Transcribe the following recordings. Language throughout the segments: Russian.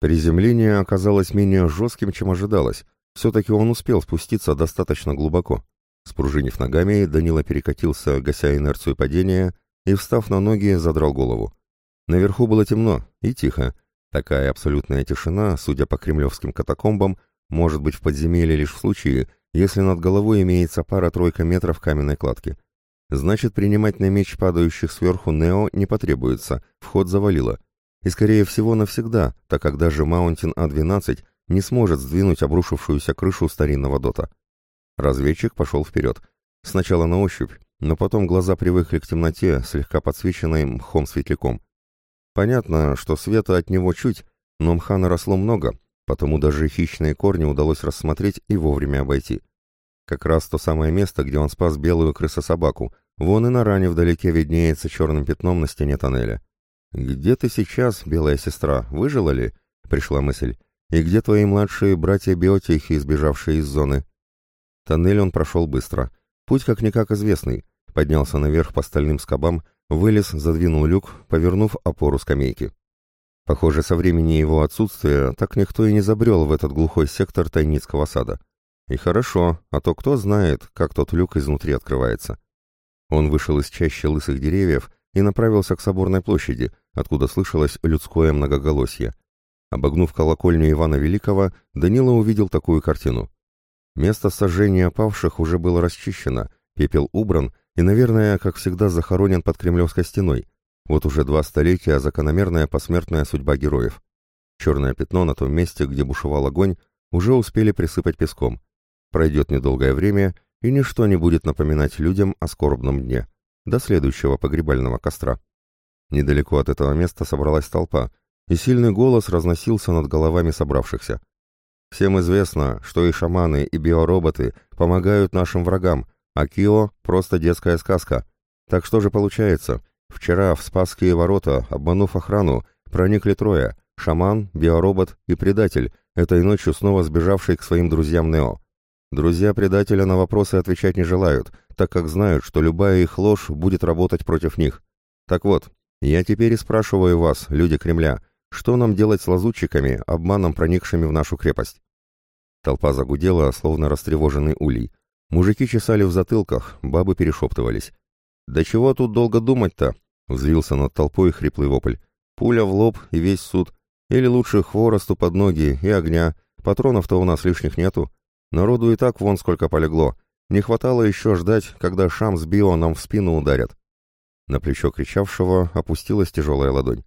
Приземление оказалось менее жестким, чем ожидалось. Все-таки он успел спуститься достаточно глубоко. Спружинив ногами, Данила перекатился, гася инерцию падения, и, встав на ноги, задрал голову. Наверху было темно и тихо. Такая абсолютная тишина, судя по кремлевским катакомбам, может быть в подземелье лишь в случае, если над головой имеется пара-тройка метров каменной кладки. Значит, принимать на меч падающих сверху Нео не потребуется, вход завалило. И, скорее всего, навсегда, так как даже Маунтин А-12 не сможет сдвинуть обрушившуюся крышу старинного дота. Разведчик пошел вперед. Сначала на ощупь, но потом глаза привыкли к темноте, слегка подсвеченной мхом-светляком. Понятно, что света от него чуть, но мха наросло много, потому даже хищные корни удалось рассмотреть и вовремя обойти. Как раз то самое место, где он спас белую крысособаку. Вон и на ране вдалеке виднеется черным пятном на стене тоннеля. «Где ты сейчас, белая сестра? Выжила ли?» — пришла мысль. «И где твои младшие братья-биотехи, избежавшие из зоны?» Тоннель он прошел быстро. Путь как-никак известный. Поднялся наверх по стальным скобам, вылез, задвинул люк, повернув опору скамейки. Похоже, со времени его отсутствия так никто и не забрел в этот глухой сектор тайницкого сада. И хорошо, а то кто знает, как тот люк изнутри открывается. Он вышел из чащи лысых деревьев и направился к соборной площади, откуда слышалось людское многоголосье. Обогнув колокольню Ивана Великого, Данила увидел такую картину. Место сожжения павших уже было расчищено, пепел убран и, наверное, как всегда, захоронен под Кремлевской стеной. Вот уже два столетия закономерная посмертная судьба героев. Черное пятно на том месте, где бушевал огонь, уже успели присыпать песком. Пройдет недолгое время, и ничто не будет напоминать людям о скорбном дне, до следующего погребального костра. Недалеко от этого места собралась толпа, и сильный голос разносился над головами собравшихся. Всем известно, что и шаманы, и биороботы помогают нашим врагам, а Кио — просто детская сказка. Так что же получается? Вчера в Спасские ворота, обманув охрану, проникли трое — шаман, биоробот и предатель, этой ночью снова сбежавший к своим друзьям Нео. Друзья предателя на вопросы отвечать не желают, так как знают, что любая их ложь будет работать против них. Так вот, я теперь и спрашиваю вас, люди Кремля, что нам делать с лазутчиками, обманом проникшими в нашу крепость? Толпа загудела, словно растревоженный улей. Мужики чесали в затылках, бабы перешептывались. «Да чего тут долго думать-то?» — взвился над толпой хриплый вопль. «Пуля в лоб и весь суд. Или лучше хворосту под ноги и огня. Патронов-то у нас лишних нету. Народу и так вон сколько полегло. Не хватало еще ждать, когда Шам с Био нам в спину ударят. На плечо кричавшего опустилась тяжелая ладонь.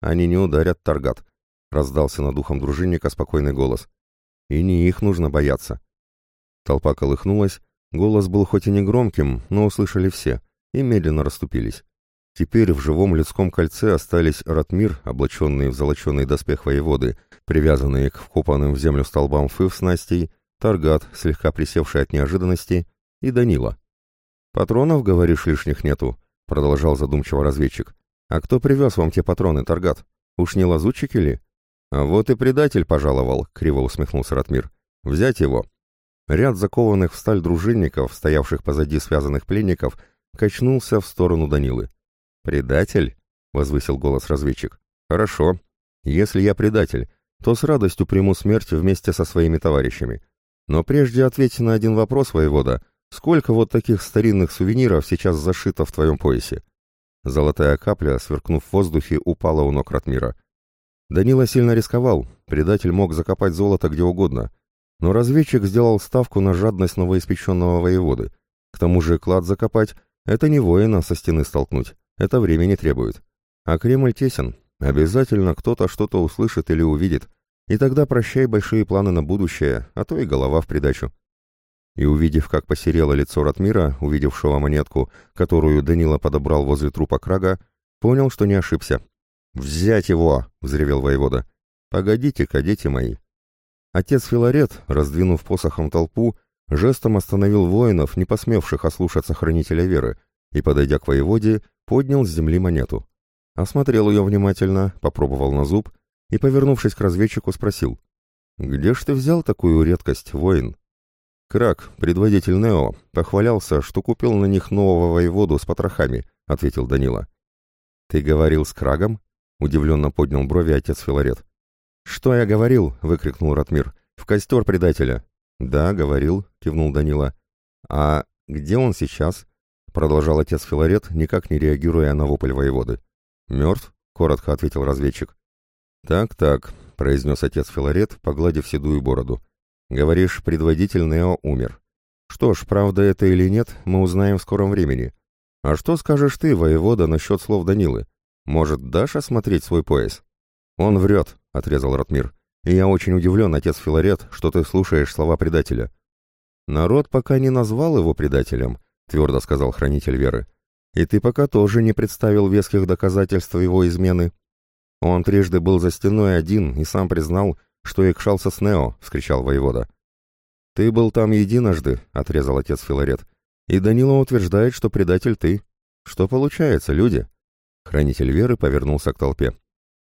«Они не ударят, Таргат», — раздался над ухом дружинника спокойный голос. «И не их нужно бояться». Толпа колыхнулась, голос был хоть и не громким, но услышали все, и медленно расступились. Теперь в живом людском кольце остались Ратмир, облаченные в золоченый доспех воеводы, привязанные к вкопанным в землю столбам фыв с Настей, Таргат, слегка присевший от неожиданности, и Данила. «Патронов, говоришь, лишних нету?» — продолжал задумчиво разведчик. «А кто привез вам те патроны, Таргат? Уж не лазутчики ли?» «А вот и предатель пожаловал», — криво усмехнулся Ратмир. «Взять его». Ряд закованных в сталь дружинников, стоявших позади связанных пленников, качнулся в сторону Данилы. «Предатель?» — возвысил голос разведчик. «Хорошо. Если я предатель, то с радостью приму смерть вместе со своими товарищами. Но прежде ответьте на один вопрос, воевода. Сколько вот таких старинных сувениров сейчас зашито в твоем поясе? Золотая капля, сверкнув в воздухе, упала у ног Ратмира. Данила сильно рисковал, предатель мог закопать золото где угодно. Но разведчик сделал ставку на жадность новоиспеченного воеводы. К тому же клад закопать — это не воина со стены столкнуть, это времени требует. А Кремль тесен, обязательно кто-то что-то услышит или увидит — и тогда прощай большие планы на будущее, а то и голова в придачу. И увидев, как посерело лицо Ратмира, увидевшего монетку, которую Данила подобрал возле трупа Крага, понял, что не ошибся. «Взять его!» — взревел воевода. «Погодите-ка, дети мои!» Отец Филарет, раздвинув посохом толпу, жестом остановил воинов, не посмевших ослушаться хранителя веры, и, подойдя к воеводе, поднял с земли монету. Осмотрел ее внимательно, попробовал на зуб и, повернувшись к разведчику, спросил. «Где ж ты взял такую редкость, воин?» «Крак, предводитель Нео, похвалялся, что купил на них нового воеводу с потрохами», — ответил Данила. «Ты говорил с Крагом?» — удивленно поднял брови отец Филарет. «Что я говорил?» — выкрикнул Ратмир. «В костер предателя!» «Да, говорил», — кивнул Данила. «А где он сейчас?» — продолжал отец Филарет, никак не реагируя на вопль воеводы. «Мертв?» — коротко ответил разведчик. «Так-так», — произнес отец Филарет, погладив седую бороду. «Говоришь, предводитель Нео умер. Что ж, правда это или нет, мы узнаем в скором времени. А что скажешь ты, воевода, насчет слов Данилы? Может, дашь осмотреть свой пояс?» «Он врет», — отрезал Ратмир. «И я очень удивлен, отец Филарет, что ты слушаешь слова предателя». «Народ пока не назвал его предателем», — твердо сказал хранитель веры. «И ты пока тоже не представил веских доказательств его измены». «Он трижды был за стеной один и сам признал, что икшался с Нео», — вскричал воевода. «Ты был там единожды», — отрезал отец Филарет. «И Данила утверждает, что предатель ты. Что получается, люди?» Хранитель веры повернулся к толпе.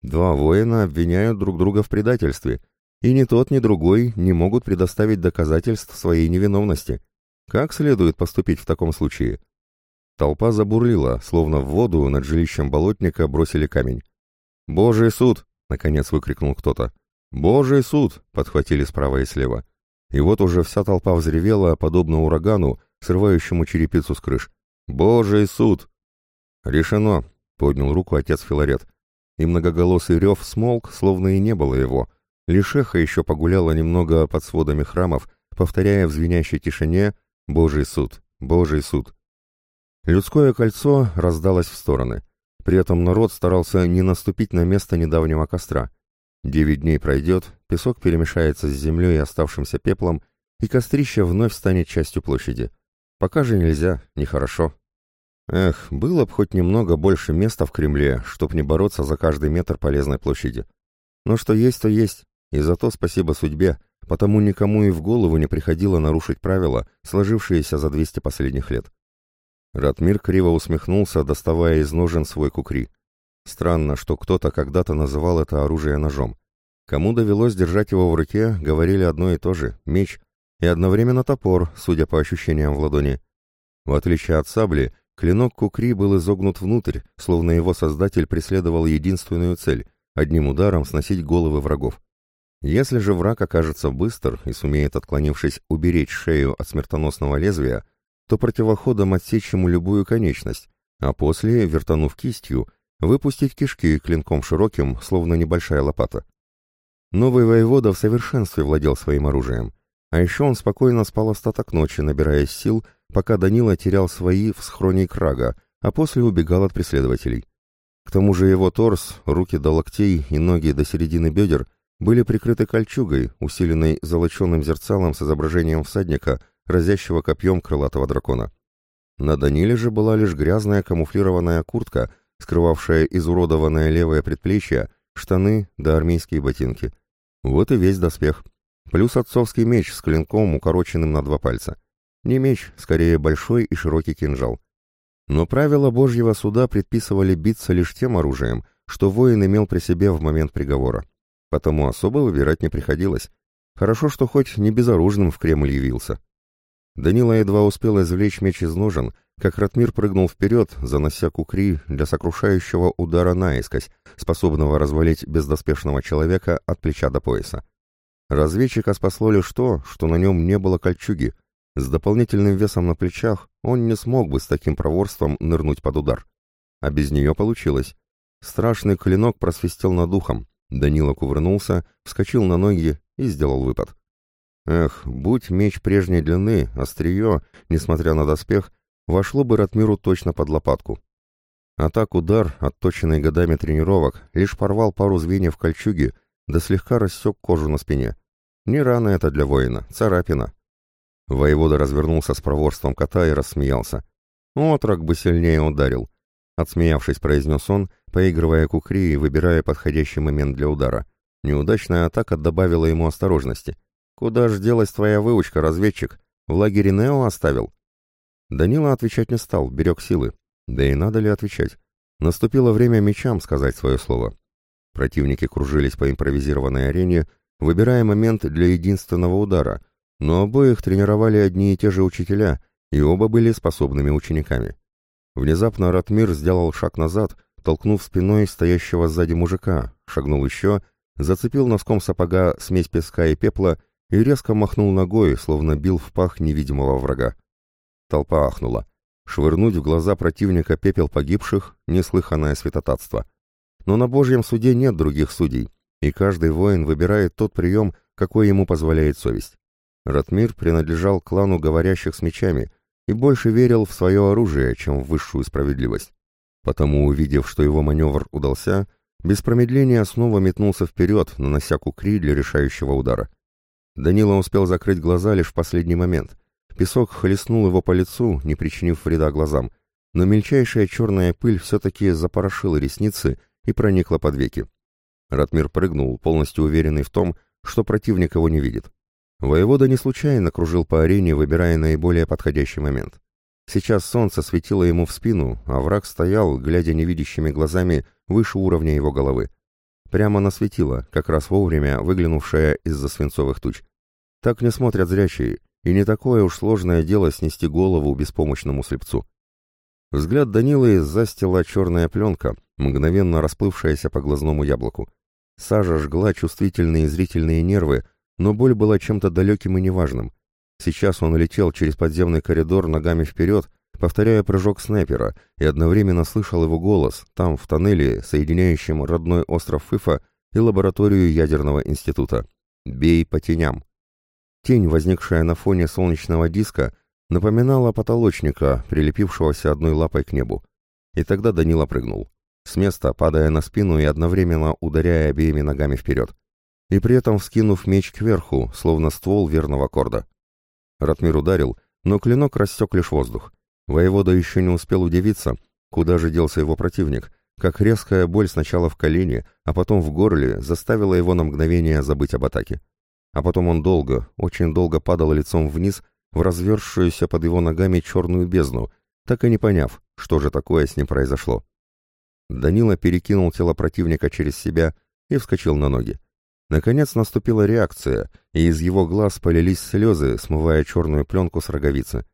«Два воина обвиняют друг друга в предательстве, и ни тот, ни другой не могут предоставить доказательств своей невиновности. Как следует поступить в таком случае?» Толпа забурлила, словно в воду над жилищем болотника бросили камень. «Божий суд!» — наконец выкрикнул кто-то. «Божий суд!» — подхватили справа и слева. И вот уже вся толпа взревела, подобно урагану, срывающему черепицу с крыш. «Божий суд!» «Решено!» — поднял руку отец Филарет. И многоголосый рев смолк, словно и не было его. Лишеха еще погуляла немного под сводами храмов, повторяя в звенящей тишине «Божий суд! Божий суд!». Людское кольцо раздалось в стороны. При этом народ старался не наступить на место недавнего костра. Девять дней пройдет, песок перемешается с землей и оставшимся пеплом, и кострище вновь станет частью площади. Пока же нельзя, нехорошо. Эх, было бы хоть немного больше места в Кремле, чтоб не бороться за каждый метр полезной площади. Но что есть, то есть, и зато спасибо судьбе, потому никому и в голову не приходило нарушить правила, сложившиеся за 200 последних лет. Ратмир криво усмехнулся, доставая из ножен свой кукри. Странно, что кто-то когда-то называл это оружие ножом. Кому довелось держать его в руке, говорили одно и то же — меч, и одновременно топор, судя по ощущениям в ладони. В отличие от сабли, клинок кукри был изогнут внутрь, словно его создатель преследовал единственную цель — одним ударом сносить головы врагов. Если же враг окажется быстр и сумеет, отклонившись, уберечь шею от смертоносного лезвия, то противоходом отсечь ему любую конечность, а после, вертанув кистью, выпустить кишки клинком широким, словно небольшая лопата. Новый воевода в совершенстве владел своим оружием, а еще он спокойно спал остаток ночи, набираясь сил, пока Данила терял свои в схроне Крага, а после убегал от преследователей. К тому же его торс, руки до локтей и ноги до середины бедер были прикрыты кольчугой, усиленной золоченым зерцалом с изображением всадника, разящего копьем крылатого дракона. На Даниле же была лишь грязная камуфлированная куртка — скрывавшая изуродованное левое предплечье, штаны да армейские ботинки. Вот и весь доспех. Плюс отцовский меч с клинком, укороченным на два пальца. Не меч, скорее большой и широкий кинжал. Но правила Божьего суда предписывали биться лишь тем оружием, что воин имел при себе в момент приговора. Потому особо выбирать не приходилось. Хорошо, что хоть не безоружным в Кремль явился. Данила едва успел извлечь меч из ножен, как Ратмир прыгнул вперед, занося кукри для сокрушающего удара наискось, способного развалить бездоспешного человека от плеча до пояса. Разведчика спасло лишь то, что на нем не было кольчуги. С дополнительным весом на плечах он не смог бы с таким проворством нырнуть под удар. А без нее получилось. Страшный клинок просвистел над ухом. Данила кувырнулся, вскочил на ноги и сделал выпад. Эх, будь меч прежней длины, острие, несмотря на доспех, вошло бы Ратмиру точно под лопатку. А так удар, отточенный годами тренировок, лишь порвал пару звеньев кольчуги, да слегка рассек кожу на спине. Не рано это для воина, царапина. Воевода развернулся с проворством кота и рассмеялся. «Отрок бы сильнее ударил», — отсмеявшись, произнес он, поигрывая кукри и выбирая подходящий момент для удара. Неудачная атака добавила ему осторожности. «Куда ж делась твоя выучка, разведчик? В лагере Нео оставил?» Данила отвечать не стал, берег силы. Да и надо ли отвечать? Наступило время мечам сказать свое слово. Противники кружились по импровизированной арене, выбирая момент для единственного удара, но обоих тренировали одни и те же учителя, и оба были способными учениками. Внезапно Ратмир сделал шаг назад, толкнув спиной стоящего сзади мужика, шагнул еще зацепил носком сапога смесь песка и пепла и резко махнул ногой, словно бил в пах невидимого врага. Толпа ахнула. Швырнуть в глаза противника пепел погибших — неслыханное святотатство. Но на Божьем суде нет других судей, и каждый воин выбирает тот прием, какой ему позволяет совесть. Ратмир принадлежал клану говорящих с мечами и больше верил в свое оружие, чем в высшую справедливость. Потому, увидев, что его маневр удался, без промедления снова метнулся вперед, нанося кукри для решающего удара. Данила успел закрыть глаза лишь в последний момент. Песок хлестнул его по лицу, не причинив вреда глазам, но мельчайшая черная пыль все-таки запорошила ресницы и проникла под веки. Ратмир прыгнул, полностью уверенный в том, что противник его не видит. Воевода не случайно кружил по арене, выбирая наиболее подходящий момент. Сейчас солнце светило ему в спину, а враг стоял, глядя невидящими глазами выше уровня его головы. Прямо на светило, как раз вовремя выглянувшее из-за свинцовых туч. Так не смотрят зрячие, и не такое уж сложное дело снести голову беспомощному слепцу. Взгляд Данилы застила черная пленка, мгновенно расплывшаяся по глазному яблоку. Сажа жгла чувствительные зрительные нервы, но боль была чем-то далеким и неважным. Сейчас он летел через подземный коридор ногами вперед, повторяя прыжок снайпера, и одновременно слышал его голос там, в тоннеле, соединяющем родной остров Фыфа и лабораторию ядерного института. «Бей по теням». Тень, возникшая на фоне солнечного диска, напоминала потолочника, прилепившегося одной лапой к небу. И тогда Данила прыгнул. С места, падая на спину и одновременно ударяя обеими ногами вперед и при этом вскинув меч кверху, словно ствол верного корда. Ратмир ударил, но клинок рассек лишь воздух. Воевода еще не успел удивиться, куда же делся его противник, как резкая боль сначала в колене, а потом в горле заставила его на мгновение забыть об атаке. А потом он долго, очень долго падал лицом вниз в разверзшуюся под его ногами черную бездну, так и не поняв, что же такое с ним произошло. Данила перекинул тело противника через себя и вскочил на ноги. Наконец наступила реакция, и из его глаз полились слезы, смывая черную пленку с роговицы.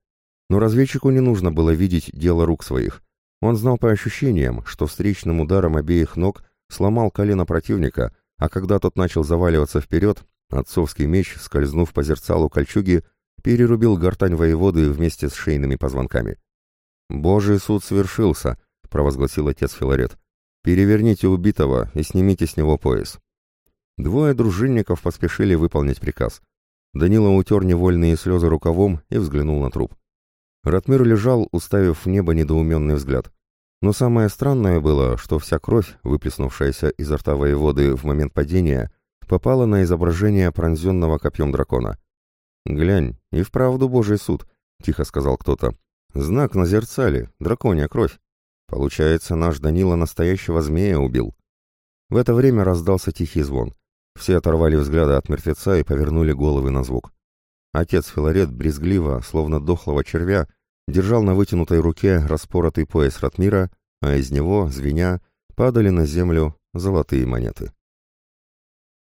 Но разведчику не нужно было видеть дело рук своих. Он знал по ощущениям, что встречным ударом обеих ног сломал колено противника, а когда тот начал заваливаться вперед, отцовский меч, скользнув по зерцалу кольчуги, перерубил гортань воеводы вместе с шейными позвонками. «Божий суд свершился», — провозгласил отец Филарет. «Переверните убитого и снимите с него пояс». Двое дружинников поспешили выполнить приказ. Данила утер невольные слезы рукавом и взглянул на труп. Ратмир лежал, уставив в небо недоуменный взгляд. Но самое странное было, что вся кровь, выплеснувшаяся изо рта воеводы в момент падения, попала на изображение пронзенного копьем дракона. «Глянь, и вправду Божий суд», — тихо сказал кто-то. «Знак на зерцале, драконья кровь. Получается, наш Данила настоящего змея убил». В это время раздался тихий звон. Все оторвали взгляды от мертвеца и повернули головы на звук. Отец Филарет брезгливо, словно дохлого червя, держал на вытянутой руке распоротый пояс Ратмира, а из него, звеня, падали на землю золотые монеты.